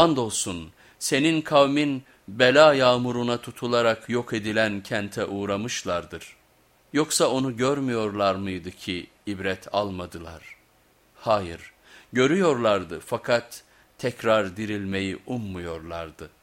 Andolsun senin kavmin bela yağmuruna tutularak yok edilen kente uğramışlardır. Yoksa onu görmüyorlar mıydı ki ibret almadılar? Hayır, görüyorlardı fakat tekrar dirilmeyi ummuyorlardı.''